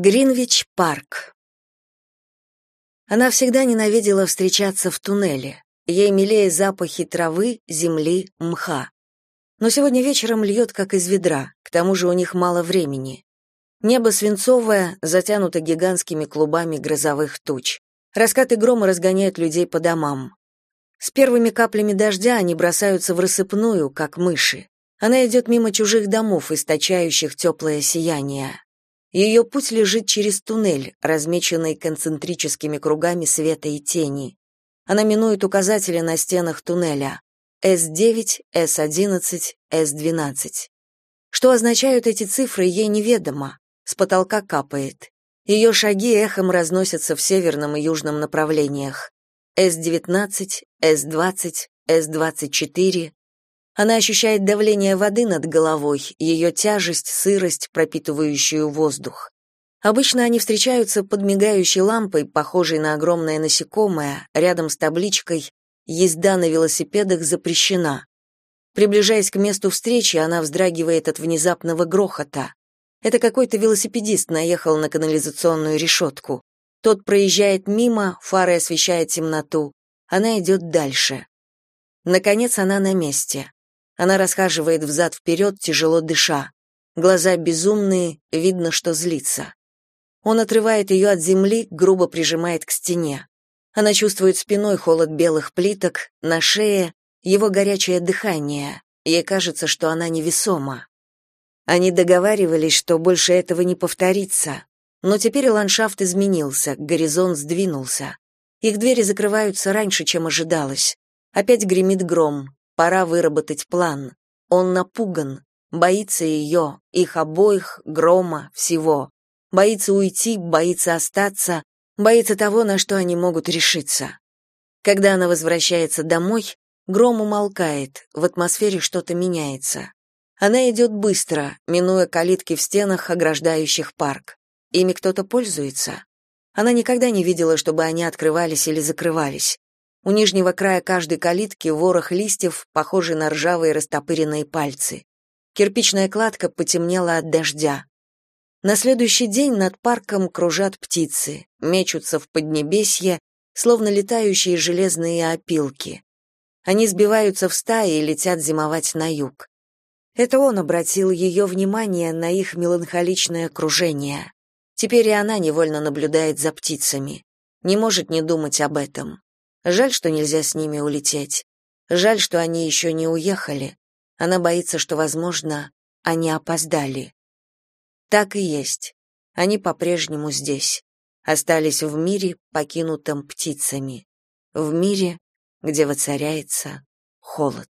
Гринвич-парк. Она всегда ненавидела встречаться в туннеле. Ей милее запахи травы, земли, мха. Но сегодня вечером льет, как из ведра, к тому же у них мало времени. Небо свинцовое, затянуто гигантскими клубами грозовых туч. Раскаты грома разгоняют людей по домам. С первыми каплями дождя они бросаются в рассыпную, как мыши. Она идет мимо чужих домов, источающих теплое сияние. Ее путь лежит через туннель, размеченный концентрическими кругами света и тени. Она минует указатели на стенах туннеля S9, S11, S12. Что означают эти цифры, ей неведомо. С потолка капает. Ее шаги эхом разносятся в северном и южном направлениях. S19, S20, S24, она ощущает давление воды над головой, ее тяжесть, сырость, пропитывающую воздух. Обычно они встречаются под мигающей лампой, похожей на огромное насекомое, рядом с табличкой «Езда на велосипедах запрещена». Приближаясь к месту встречи, она вздрагивает от внезапного грохота. Это какой-то велосипедист наехал на канализационную решетку. Тот проезжает мимо, фары освещает темноту. Она идет дальше. Наконец она на месте. Она расхаживает взад-вперед, тяжело дыша. Глаза безумные, видно, что злится. Он отрывает ее от земли, грубо прижимает к стене. Она чувствует спиной холод белых плиток, на шее его горячее дыхание. Ей кажется, что она невесома. Они договаривались, что больше этого не повторится. Но теперь ландшафт изменился, горизонт сдвинулся. Их двери закрываются раньше, чем ожидалось. Опять гремит гром, Пора выработать план. Он напуган, боится ее, их обоих, грома, всего. Боится уйти, боится остаться, боится того, на что они могут решиться. Когда она возвращается домой, гром умолкает, в атмосфере что-то меняется. Она идет быстро, минуя калитки в стенах, ограждающих парк. Ими кто-то пользуется. Она никогда не видела, чтобы они открывались или закрывались. У нижнего края каждой калитки ворох листьев, похожий на ржавые растопыренные пальцы. Кирпичная кладка потемнела от дождя. На следующий день над парком кружат птицы, мечутся в поднебесье, словно летающие железные опилки. Они сбиваются в стаи и летят зимовать на юг. Это он обратил ее внимание на их меланхоличное окружение. Теперь и она невольно наблюдает за птицами. Не может не думать об этом. Жаль, что нельзя с ними улететь. Жаль, что они еще не уехали. Она боится, что, возможно, они опоздали. Так и есть. Они по-прежнему здесь. Остались в мире, покинутом птицами. В мире, где воцаряется холод.